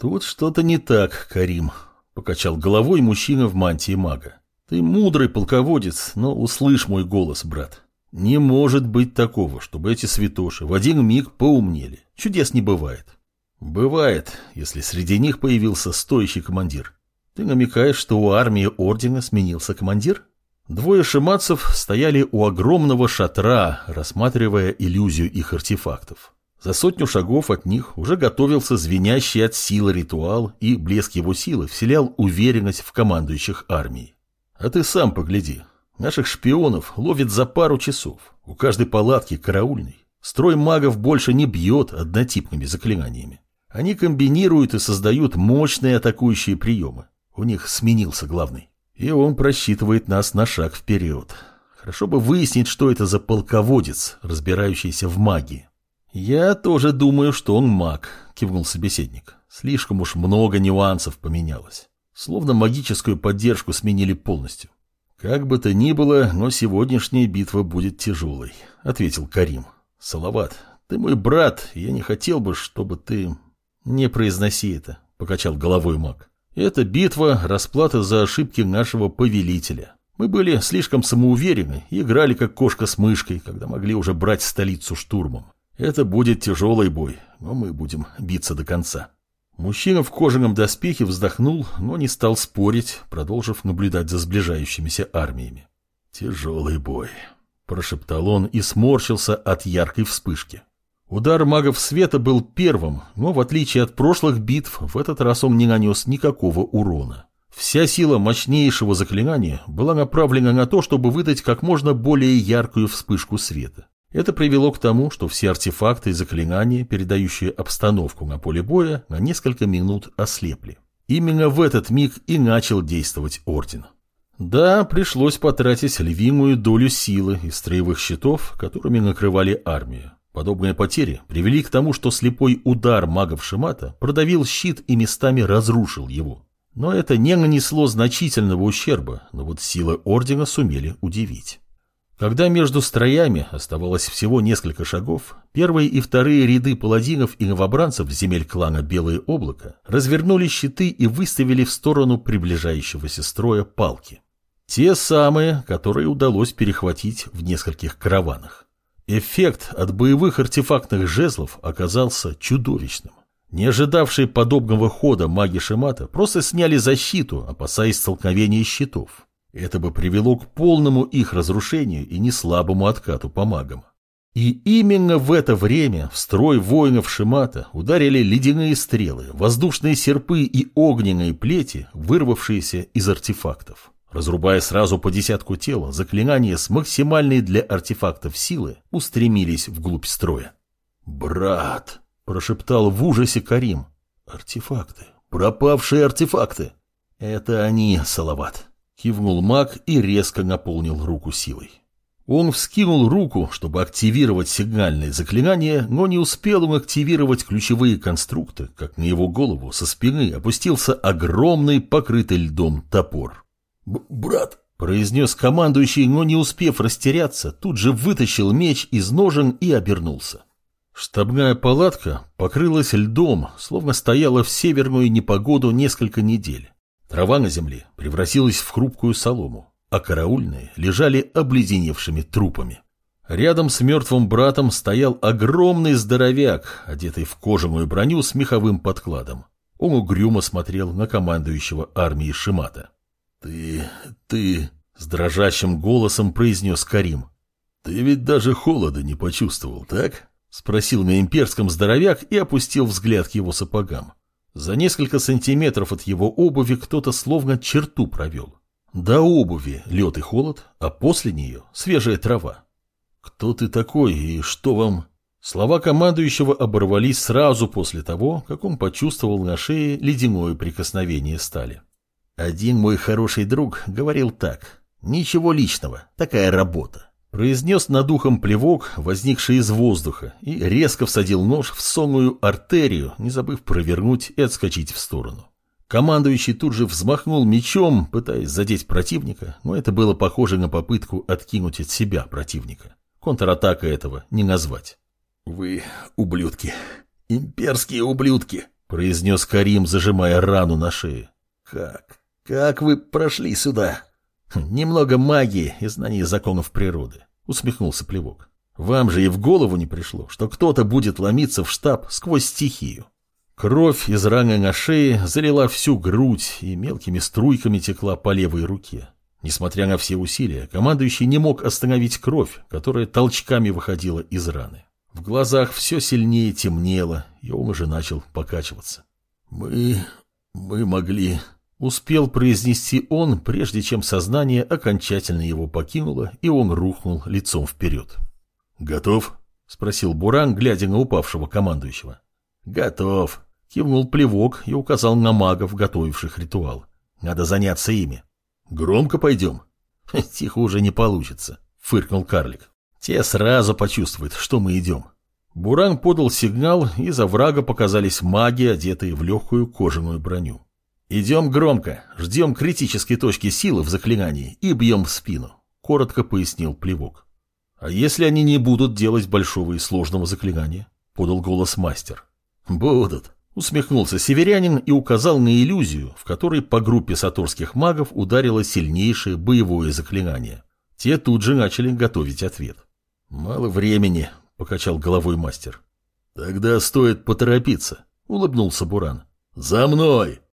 Тут что-то не так, Карим, покачал головой мужчина в мантии мага. Ты мудрый полководец, но услышь мой голос, брат. Не может быть такого, чтобы эти святоши в один миг поумнели. Чудес не бывает. Бывает, если среди них появился стоящий командир. Ты намекаешь, что у армии ордена сменился командир? Двое шиматцев стояли у огромного шатра, рассматривая иллюзию их артефактов. За сотню шагов от них уже готовился звенящий от силы ритуал, и блеск его силы вселял уверенность в командующих армией. А ты сам погляди. Наших шпионов ловит за пару часов. У каждой палатки караульный. Строй магов больше не бьет однотипными заклинаниями. Они комбинируют и создают мощные атакующие приемы. У них сменился главный. И он просчитывает нас на шаг вперед. Хорошо бы выяснить, что это за полководец, разбирающийся в магии. «Я тоже думаю, что он маг», — кивнул собеседник. «Слишком уж много нюансов поменялось. Словно магическую поддержку сменили полностью». «Как бы то ни было, но сегодняшняя битва будет тяжелой», — ответил Карим. «Салават, ты мой брат, я не хотел бы, чтобы ты...» «Не произноси это», — покачал головой маг. «Это битва — расплата за ошибки нашего повелителя. Мы были слишком самоуверены и играли как кошка с мышкой, когда могли уже брать столицу штурмом. Это будет тяжелый бой, но мы будем биться до конца. Мужчина в кожаном доспехе вздохнул, но не стал спорить, продолжив наблюдать за сближающимися армиями. «Тяжелый бой», – прошептал он и сморщился от яркой вспышки. Удар магов света был первым, но в отличие от прошлых битв, в этот раз он не нанес никакого урона. Вся сила мощнейшего заклинания была направлена на то, чтобы выдать как можно более яркую вспышку света. Это привело к тому, что все артефакты и заклинания, передающие обстановку на поле боя, на несколько минут ослепли. Именно в этот миг и начал действовать Орден. Да, пришлось потратить львимую долю силы из строевых щитов, которыми накрывали армию. Подобные потери привели к тому, что слепой удар магов Шимата продавил щит и местами разрушил его. Но это не нанесло значительного ущерба, но вот силы Ордена сумели удивить. Когда между строями оставалось всего несколько шагов, первые и вторые ряды паладинов и новобранцев земель клана Белое Облако развернули щиты и выставили в сторону приближающегося строя палки. Те самые, которые удалось перехватить в нескольких караванах. Эффект от боевых артефактных жезлов оказался чудовищным. Не ожидавшие подобного хода маги Шимата просто сняли защиту, опасаясь столкновения щитов. Это бы привело к полному их разрушению и неслабому откату по магам. И именно в это время в строй воинов Шимата ударили ледяные стрелы, воздушные серпы и огненные плети, вырвавшиеся из артефактов. Разрубая сразу по десятку тела, заклинания с максимальной для артефактов силы устремились вглубь строя. «Брат!» – прошептал в ужасе Карим. «Артефакты! Пропавшие артефакты!» «Это они, Салават!» Кивнул маг и резко наполнил руку силой. Он вскинул руку, чтобы активировать сигнальное заклинание, но не успел он активировать ключевые конструкты, как на его голову со спины опустился огромный покрытый льдом топор. «Брат!» – произнес командующий, но не успев растеряться, тут же вытащил меч из ножен и обернулся. Штабная палатка покрылась льдом, словно стояла в северную непогоду несколько недель. Трава на земле превратилась в хрупкую солому, а караульные лежали обледеневшими трупами. Рядом с мертвым братом стоял огромный здоровяк, одетый в кожаную броню с меховым подкладом. Он угрюмо смотрел на командующего армией Шимата. «Ты... ты...» — с дрожащим голосом произнес Карим. «Ты ведь даже холода не почувствовал, так?» — спросил на имперском здоровяк и опустил взгляд к его сапогам. За несколько сантиметров от его обуви кто-то словно черту провел. До обуви лед и холод, а после нее свежая трава. «Кто ты такой и что вам...» Слова командующего оборвались сразу после того, как он почувствовал на шее ледяное прикосновение стали. Один мой хороший друг говорил так. «Ничего личного, такая работа. Произнес над ухом плевок, возникший из воздуха, и резко всадил нож в сонную артерию, не забыв провернуть и отскочить в сторону. Командующий тут же взмахнул мечом, пытаясь задеть противника, но это было похоже на попытку откинуть от себя противника. Контратака этого не назвать. «Вы ублюдки, имперские ублюдки!» произнес Карим, зажимая рану на шее. Как? Как вы прошли сюда? Немного магии и знаний законов природы, усмехнулся Плевок. Вам же и в голову не пришло, что кто-то будет ломиться в штаб сквозь стихию. Кровь из раны на шее залила всю грудь и мелкими струйками текла по левой руке. Несмотря на все усилия, командующий не мог остановить кровь, которая толчками выходила из раны. В глазах все сильнее темнело, и он уже начал покачиваться. «Мы... мы могли...» Успел произнести он, прежде чем сознание окончательно его покинуло, и он рухнул лицом вперед. «Готов?» — спросил Буран, глядя на упавшего командующего. «Готов», — кивнул плевок и указал на магов, готовивших ритуал. «Надо заняться ими». «Громко пойдем?» «Тихо уже не получится», — фыркнул карлик. «Те сразу почувствуют, что мы идем». Буран подал сигнал, и за врага показались маги, одетые в легкую кожаную броню. «Идем громко, ждем критической точки силы в заклинании и бьем в спину», — коротко пояснил плевок. «А если они не будут делать большого и сложного заклинания?» — подал голос мастер. «Будут», — усмехнулся северянин и указал на иллюзию, в которой по группе сатурских магов ударило сильнейшее боевое заклинание. Те тут же начали готовить ответ. «Мало времени», — покачал головой мастер. «Тогда стоит поторопиться», — улыбнулся Буран. «За мной!»